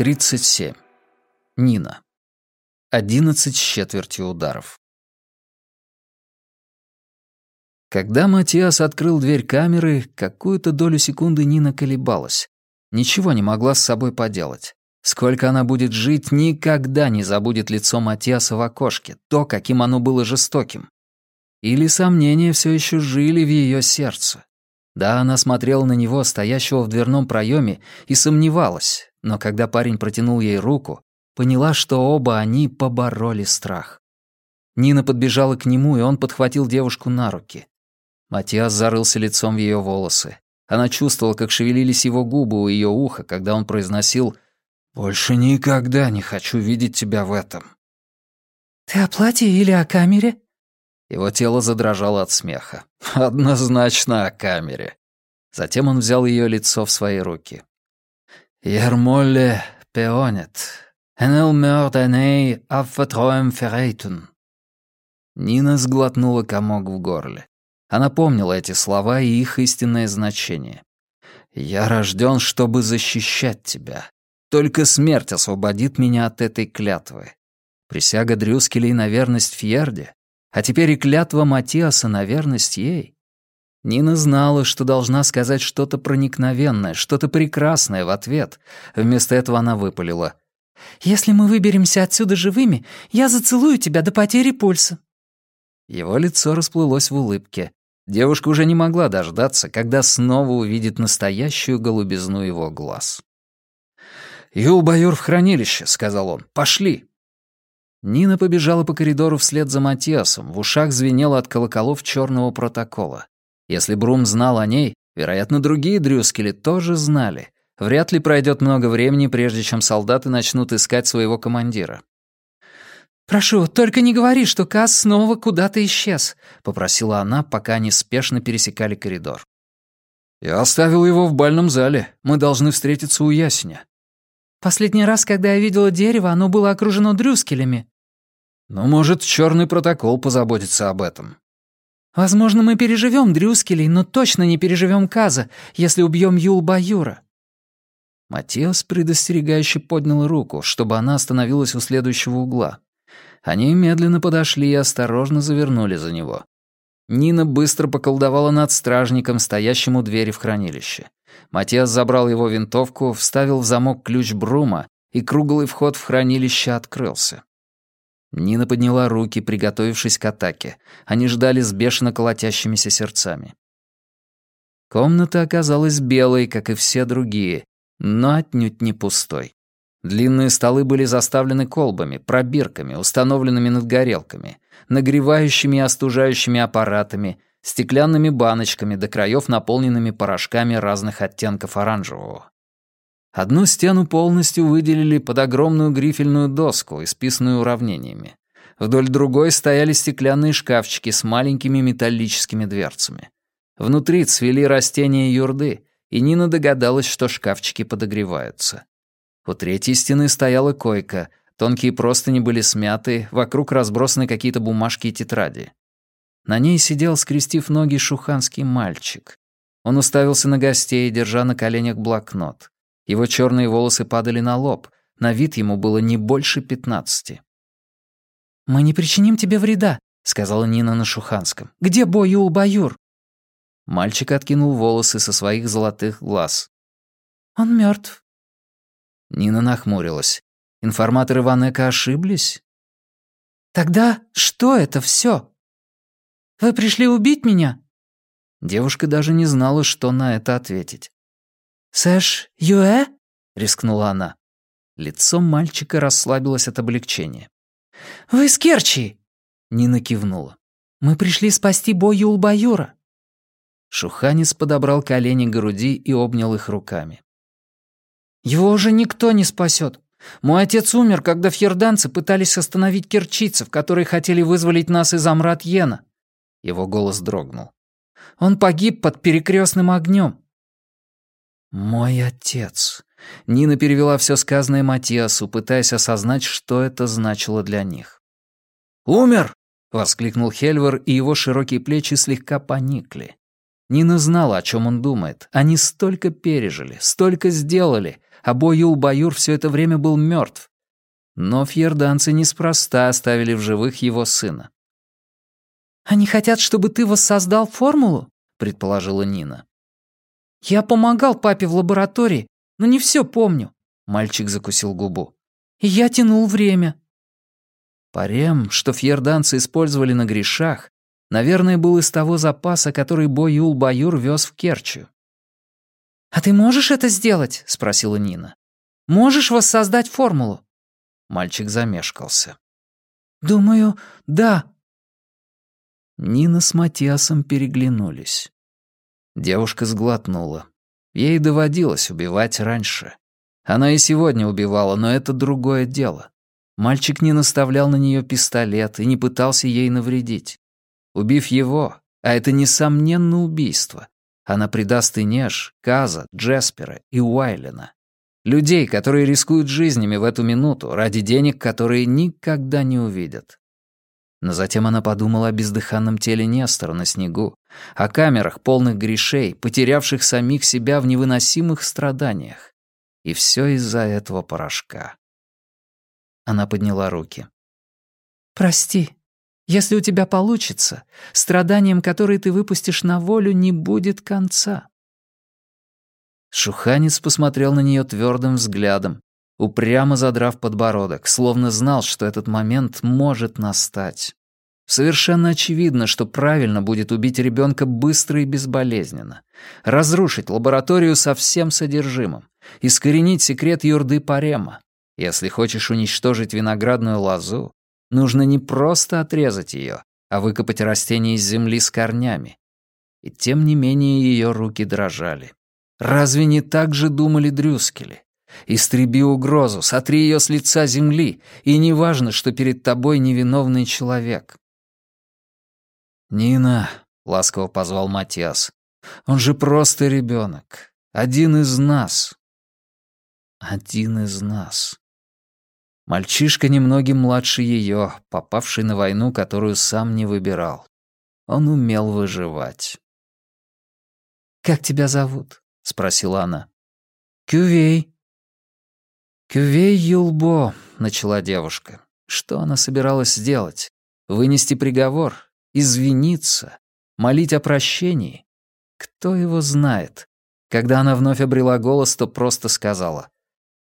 37. Нина. 11 с четвертью ударов. Когда Матиас открыл дверь камеры, какую-то долю секунды Нина колебалась. Ничего не могла с собой поделать. Сколько она будет жить, никогда не забудет лицо Матиаса в окошке, то, каким оно было жестоким. Или сомнения все еще жили в ее сердце. Да, она смотрела на него, стоящего в дверном проеме, и сомневалась, но когда парень протянул ей руку, поняла, что оба они побороли страх. Нина подбежала к нему, и он подхватил девушку на руки. Матиас зарылся лицом в ее волосы. Она чувствовала, как шевелились его губы у ее уха, когда он произносил «Больше никогда не хочу видеть тебя в этом». «Ты о платье или о камере?» Его тело задрожало от смеха. «Однозначно о камере». Затем он взял ее лицо в свои руки. «Ермоле пеонет, энел мёрденей аффатроем феррейтун». Нина сглотнула комок в горле. Она помнила эти слова и их истинное значение. «Я рожден, чтобы защищать тебя. Только смерть освободит меня от этой клятвы. Присяга Дрюскелей на верность Фьерде, а теперь и клятва Матиаса на верность ей. Нина знала, что должна сказать что-то проникновенное, что-то прекрасное в ответ. Вместо этого она выпалила. «Если мы выберемся отсюда живыми, я зацелую тебя до потери пульса». Его лицо расплылось в улыбке. Девушка уже не могла дождаться, когда снова увидит настоящую голубизну его глаз. «Юл-баюр в хранилище», — сказал он. «Пошли». Нина побежала по коридору вслед за Матиасом, в ушах звенело от колоколов черного протокола. Если Брум знал о ней, вероятно, другие Дрюскели тоже знали. Вряд ли пройдет много времени, прежде чем солдаты начнут искать своего командира. «Прошу, только не говори, что Касс снова куда-то исчез», — попросила она, пока они спешно пересекали коридор. «Я оставил его в бальном зале. Мы должны встретиться у ясеня». «Последний раз, когда я видела дерево, оно было окружено дрюскелями». «Ну, может, черный протокол позаботится об этом. Возможно, мы переживем Дрюскелей, но точно не переживем Каза, если убьем Юл-Баюра». Матиас предостерегающе поднял руку, чтобы она остановилась у следующего угла. Они медленно подошли и осторожно завернули за него. Нина быстро поколдовала над стражником, стоящим у двери в хранилище. Матиас забрал его винтовку, вставил в замок ключ Брума, и круглый вход в хранилище открылся. Нина подняла руки, приготовившись к атаке. Они ждали с бешено колотящимися сердцами. Комната оказалась белой, как и все другие, но отнюдь не пустой. Длинные столы были заставлены колбами, пробирками, установленными над горелками, нагревающими и остужающими аппаратами, стеклянными баночками до краев, наполненными порошками разных оттенков оранжевого. Одну стену полностью выделили под огромную грифельную доску, исписанную уравнениями. Вдоль другой стояли стеклянные шкафчики с маленькими металлическими дверцами. Внутри цвели растения юрды, и Нина догадалась, что шкафчики подогреваются. У третьей стены стояла койка, тонкие простыни были смяты, вокруг разбросаны какие-то бумажки и тетради. На ней сидел, скрестив ноги, шуханский мальчик. Он уставился на гостей, держа на коленях блокнот. Его черные волосы падали на лоб. На вид ему было не больше пятнадцати. «Мы не причиним тебе вреда», — сказала Нина на шуханском. «Где Боюл-Баюр?» Мальчик откинул волосы со своих золотых глаз. «Он мертв. Нина нахмурилась. Информаторы Ванека ошиблись? «Тогда что это все? Вы пришли убить меня?» Девушка даже не знала, что на это ответить. «Сэш Юэ?» — рискнула она. Лицо мальчика расслабилось от облегчения. «Вы с Керчи!» — Нина кивнула. «Мы пришли спасти Бою Улбаюра». Шуханец подобрал колени к груди и обнял их руками. «Его уже никто не спасет. Мой отец умер, когда фьерданцы пытались остановить керчийцев, которые хотели вызволить нас из Амрат Йена». Его голос дрогнул. «Он погиб под перекрестным огнем. «Мой отец». Нина перевела все сказанное Матиасу, пытаясь осознать, что это значило для них. «Умер!» — воскликнул Хельвер, и его широкие плечи слегка поникли. Нина знала, о чем он думает. Они столько пережили, столько сделали, а Бо-Юл-Баюр все это время был мертв. Но фьерданцы неспроста оставили в живых его сына. «Они хотят, чтобы ты воссоздал формулу?» — предположила Нина. «Я помогал папе в лаборатории, но не все помню», — мальчик закусил губу. «И я тянул время». Парем, что фьерданцы использовали на грешах, наверное, был из того запаса, который Бо-Юл-Баюр вез в Керчью. «А ты можешь это сделать?» — спросила Нина. «Можешь воссоздать формулу?» Мальчик замешкался. «Думаю, да». Нина с Матиасом переглянулись. Девушка сглотнула. Ей доводилось убивать раньше. Она и сегодня убивала, но это другое дело. Мальчик не наставлял на нее пистолет и не пытался ей навредить. Убив его, а это несомненно убийство, она предаст Инеш, Каза, Джеспера и Уайлена. Людей, которые рискуют жизнями в эту минуту ради денег, которые никогда не увидят. Но затем она подумала о бездыханном теле Нестора на снегу, о камерах, полных грешей, потерявших самих себя в невыносимых страданиях. И все из-за этого порошка. Она подняла руки. «Прости», если у тебя получится, страданием, которые ты выпустишь на волю, не будет конца». Шуханец посмотрел на нее твердым взглядом, упрямо задрав подбородок, словно знал, что этот момент может настать. Совершенно очевидно, что правильно будет убить ребенка быстро и безболезненно, разрушить лабораторию со всем содержимым, искоренить секрет юрды Парема. Если хочешь уничтожить виноградную лозу, Нужно не просто отрезать ее, а выкопать растение из земли с корнями. И тем не менее ее руки дрожали. Разве не так же думали Дрюскели? Истреби угрозу, сотри ее с лица земли, и не важно, что перед тобой невиновный человек. «Нина», — ласково позвал Матиас, — «он же просто ребенок, один из нас». Один из нас. Мальчишка немногим младше ее, попавший на войну, которую сам не выбирал. Он умел выживать. «Как тебя зовут?» — спросила она. «Кювей». «Кювей Юлбо», — начала девушка. Что она собиралась сделать? Вынести приговор? Извиниться? Молить о прощении? Кто его знает? Когда она вновь обрела голос, то просто сказала.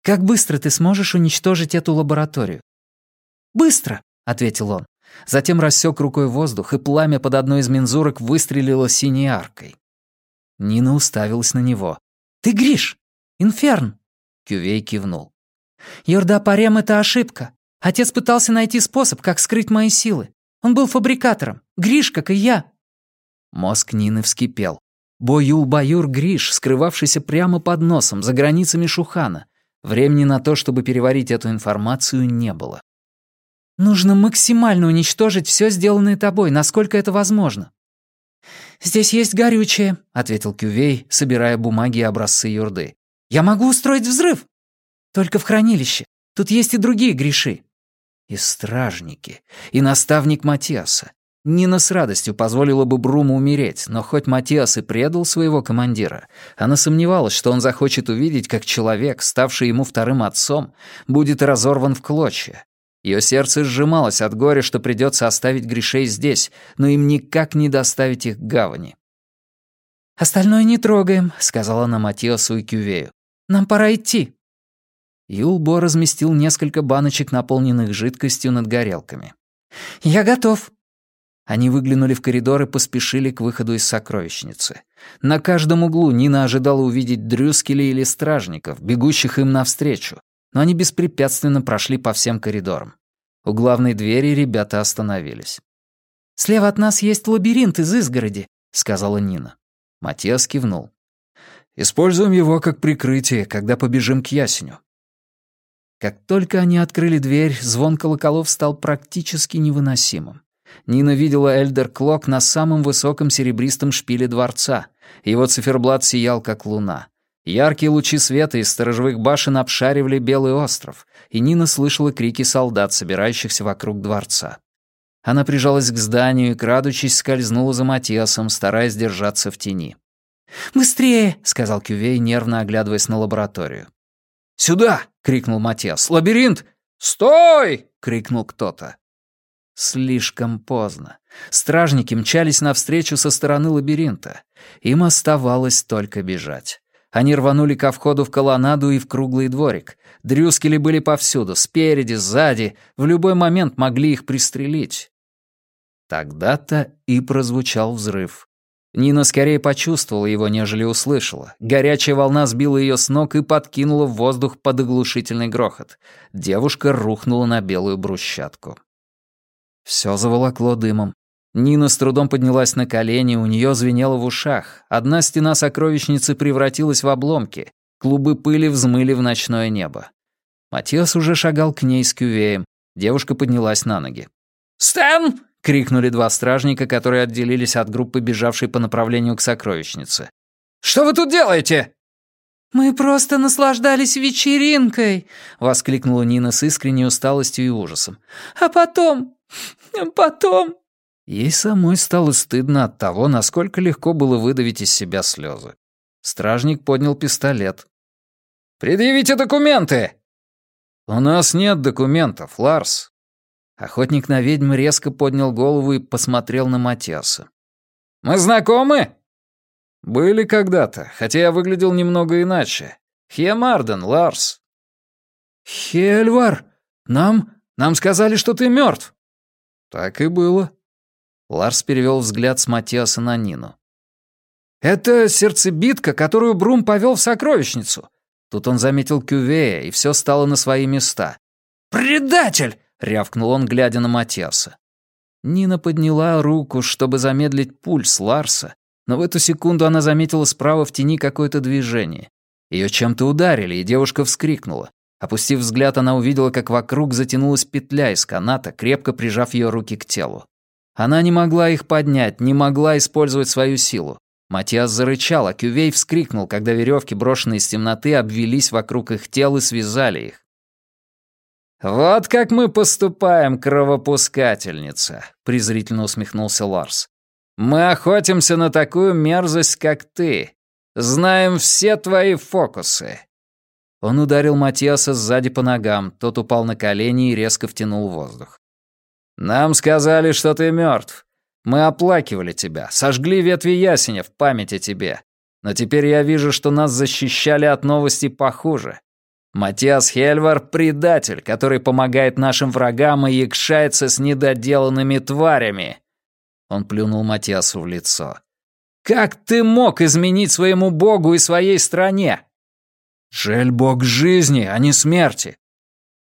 Как быстро ты сможешь уничтожить эту лабораторию?» «Быстро», — ответил он. Затем рассек рукой воздух, и пламя под одной из мензурок выстрелило синей аркой. Нина уставилась на него. «Ты Гриш! Инферн!» Кювей кивнул. «Йорда Парем — это ошибка. Отец пытался найти способ, как скрыть мои силы. Он был фабрикатором. Гриш, как и я». Мозг Нины вскипел. Боюл-баюр Гриш, скрывавшийся прямо под носом, за границами Шухана. Времени на то, чтобы переварить эту информацию, не было. «Нужно максимально уничтожить все сделанное тобой, насколько это возможно». «Здесь есть горючее», — ответил Кювей, собирая бумаги и образцы юрды. «Я могу устроить взрыв!» «Только в хранилище. Тут есть и другие греши». «И стражники, и наставник Матиаса, Нина с радостью позволила бы Бруму умереть, но хоть Матиас и предал своего командира, она сомневалась, что он захочет увидеть, как человек, ставший ему вторым отцом, будет разорван в клочья. Ее сердце сжималось от горя, что придется оставить грешей здесь, но им никак не доставить их к гавани. «Остальное не трогаем», — сказала она Матиасу и Кювею. «Нам пора идти». Юлбо разместил несколько баночек, наполненных жидкостью над горелками. «Я готов», они выглянули в коридор и поспешили к выходу из сокровищницы. На каждом углу Нина ожидала увидеть Дрюскеля или стражников, бегущих им навстречу, но они беспрепятственно прошли по всем коридорам. У главной двери ребята остановились. «Слева от нас есть лабиринт из изгороди», — сказала Нина. Матиас кивнул. «Используем его как прикрытие, когда побежим к ясеню». Как только они открыли дверь, звон колоколов стал практически невыносимым. Нина видела Эльдер Клок на самом высоком серебристом шпиле дворца. Его циферблат сиял, как луна. Яркие лучи света из сторожевых башен обшаривали Белый остров, и Нина слышала крики солдат, собирающихся вокруг дворца. Она прижалась к зданию и, крадучись, скользнула за Матиасом, стараясь держаться в тени. «Быстрее!» — сказал Кювей, нервно оглядываясь на лабораторию. «Сюда!» — крикнул Матиас. «Лабиринт!» «Стой!» — крикнул кто-то. Слишком поздно. Стражники мчались навстречу со стороны лабиринта. Им оставалось только бежать. Они рванули ко входу в колоннаду и в круглый дворик. Дрюскели были повсюду, спереди, сзади, в любой момент могли их пристрелить. Тогда-то и прозвучал взрыв. Нина скорее почувствовала его, нежели услышала. Горячая волна сбила ее с ног и подкинула в воздух под оглушительный грохот. Девушка рухнула на белую брусчатку. Все заволокло дымом. Нина с трудом поднялась на колени, у нее звенело в ушах. Одна стена сокровищницы превратилась в обломки. Клубы пыли взмыли в ночное небо. Матиас уже шагал к ней с кювеем. Девушка поднялась на ноги. «Стэн!» — крикнули два стражника, которые отделились от группы, бежавшей по направлению к сокровищнице. «Что вы тут делаете?» «Мы просто наслаждались вечеринкой!» — воскликнула Нина с искренней усталостью и ужасом. «А потом... потом...» Ей самой стало стыдно от того, насколько легко было выдавить из себя слезы. Стражник поднял пистолет. «Предъявите документы!» «У нас нет документов, Ларс». Охотник на ведьм резко поднял голову и посмотрел на Матиаса. «Мы знакомы?» «Были когда-то, хотя я выглядел немного иначе. Хемарден, Ларс». «Хельвар, нам... нам сказали, что ты мертв. «Так и было». Ларс перевел взгляд с Матиаса на Нину. «Это сердцебитка, которую Брум повел в сокровищницу». Тут он заметил Кювея, и все стало на свои места. «Предатель!» — рявкнул он, глядя на Матиаса. Нина подняла руку, чтобы замедлить пульс Ларса, но в эту секунду она заметила справа в тени какое-то движение. Ее чем-то ударили, и девушка вскрикнула. Опустив взгляд, она увидела, как вокруг затянулась петля из каната, крепко прижав ее руки к телу. Она не могла их поднять, не могла использовать свою силу. Матиас зарычал, а Кювей вскрикнул, когда веревки, брошенные из темноты, обвелись вокруг их тел и связали их. «Вот как мы поступаем, кровопускательница», — презрительно усмехнулся Ларс. Мы охотимся на такую мерзость, как ты. Знаем все твои фокусы». Он ударил Матиаса сзади по ногам, тот упал на колени и резко втянул воздух. «Нам сказали, что ты мертв. Мы оплакивали тебя, сожгли ветви ясеня в память о тебе. Но теперь я вижу, что нас защищали от новостей похуже. Матиас Хельвар — предатель, который помогает нашим врагам и якшается с недоделанными тварями. Он плюнул Матиасу в лицо. «Как ты мог изменить своему богу и своей стране?» «Жель бог жизни, а не смерти».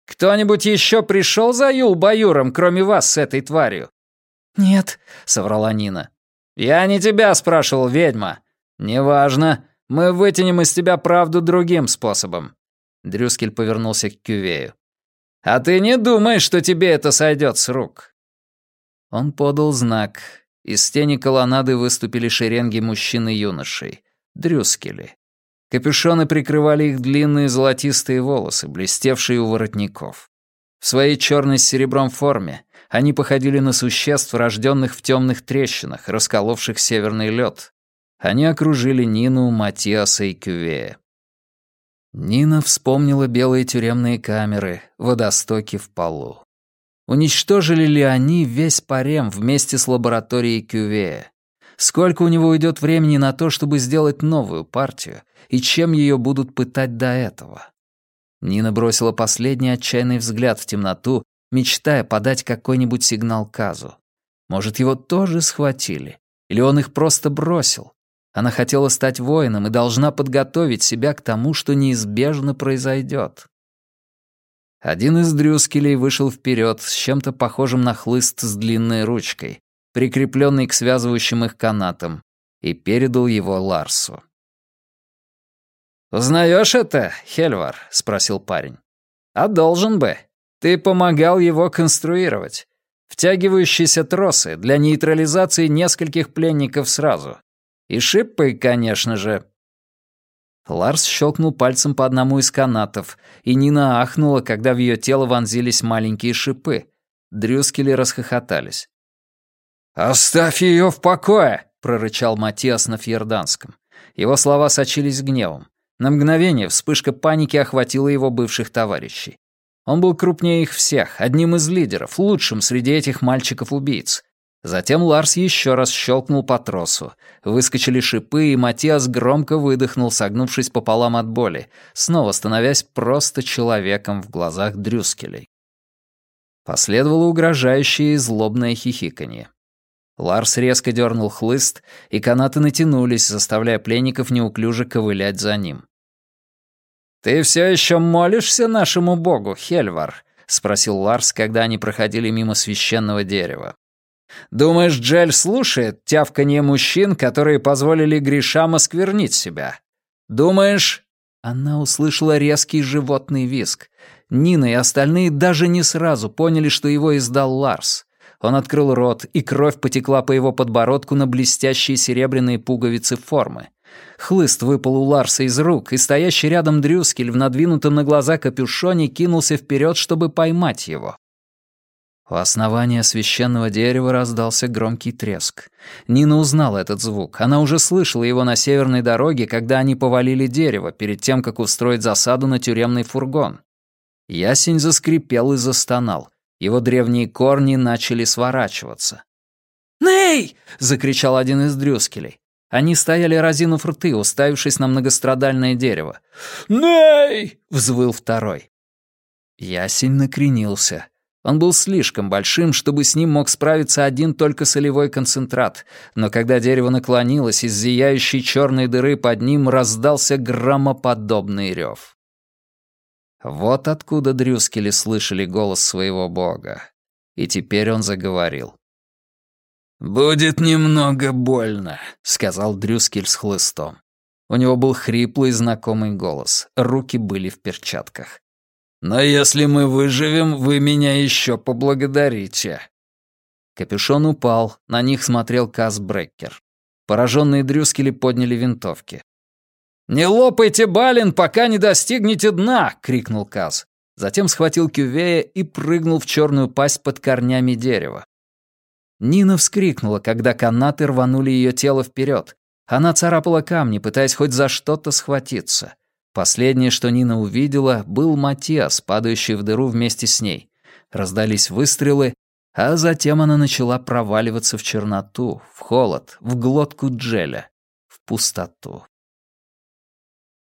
«Кто-нибудь еще пришел за Юл-Баюром, кроме вас с этой тварью?» «Нет», — соврала Нина. «Я не тебя спрашивал, ведьма. Неважно. Мы вытянем из тебя правду другим способом». Дрюскель повернулся к Кювею. «А ты не думай, что тебе это сойдет с рук. Он подал знак. Из тени колоннады выступили шеренги мужчин и юношей. Дрюскели. Капюшоны прикрывали их длинные золотистые волосы, блестевшие у воротников. В своей черной с серебром форме они походили на существ, рожденных в темных трещинах, расколовших северный лед. Они окружили Нину, Матиаса и Кювея. Нина вспомнила белые тюремные камеры, водостоки в полу. Уничтожили ли они весь парем вместе с лабораторией Кювея? Сколько у него уйдет времени на то, чтобы сделать новую партию, и чем ее будут пытать до этого? Нина бросила последний отчаянный взгляд в темноту, мечтая подать какой-нибудь сигнал Казу. Может, его тоже схватили? Или он их просто бросил? Она хотела стать воином и должна подготовить себя к тому, что неизбежно произойдет. Один из дрюскелей вышел вперед с чем-то похожим на хлыст с длинной ручкой, прикрепленный к связывающим их канатам, и передал его Ларсу. «Узнаешь это, Хельвар?» — спросил парень. «А должен бы. Ты помогал его конструировать. Втягивающиеся тросы для нейтрализации нескольких пленников сразу. И шиппы, конечно же, Ларс щелкнул пальцем по одному из канатов, и Нина ахнула, когда в ее тело вонзились маленькие шипы. Дрюскели расхохотались. «Оставь ее в покое!» — прорычал Матиас на фьерданском. Его слова сочились гневом. На мгновение вспышка паники охватила его бывших товарищей. Он был крупнее их всех, одним из лидеров, лучшим среди этих мальчиков-убийц. Затем Ларс еще раз щелкнул по тросу. Выскочили шипы, и Матиас громко выдохнул, согнувшись пополам от боли, снова становясь просто человеком в глазах Дрюскелей. Последовало угрожающее и злобное хихиканье. Ларс резко дернул хлыст, и канаты натянулись, заставляя пленников неуклюже ковылять за ним. «Ты все еще молишься нашему богу, Хельвар?» — спросил Ларс, когда они проходили мимо священного дерева. Думаешь, Джель слушает тявканье мужчин, которые позволили грешам осквернить себя? Думаешь...» Она услышала резкий животный визг. Нина и остальные даже не сразу поняли, что его издал Ларс. Он открыл рот, и кровь потекла по его подбородку на блестящие серебряные пуговицы формы. Хлыст выпал у Ларса из рук, и стоящий рядом Дрюскель в надвинутом на глаза капюшоне кинулся вперед, чтобы поймать его. У основания священного дерева раздался громкий треск. Нина узнала этот звук. Она уже слышала его на северной дороге, когда они повалили дерево, перед тем, как устроить засаду на тюремный фургон. Ясень заскрипел и застонал. Его древние корни начали сворачиваться. «Ней!» — закричал один из дрюскелей. Они стояли разинув рты, уставившись на многострадальное дерево. «Ней!» — взвыл второй. Ясень накренился. Он был слишком большим, чтобы с ним мог справиться один только солевой концентрат, но когда дерево наклонилось, из зияющей черной дыры под ним раздался громоподобный рев. Вот откуда Дрюскели слышали голос своего бога. И теперь он заговорил. «Будет немного больно», — сказал Дрюскель с хлыстом. У него был хриплый знакомый голос, руки были в перчатках. Но если мы выживем, вы меня еще поблагодарите». Капюшон упал, на них смотрел Каз Бреккер. Пораженные дрюскели подняли винтовки. «Не лопайте бален, пока не достигнете дна!» — крикнул Каз. Затем схватил Кювея и прыгнул в черную пасть под корнями дерева. Нина вскрикнула, когда канаты рванули ее тело вперед. Она царапала камни, пытаясь хоть за что-то схватиться. Последнее, что Нина увидела, был Матиас, падающий в дыру вместе с ней. Раздались выстрелы, а затем она начала проваливаться в черноту, в холод, в глотку Джеля, в пустоту.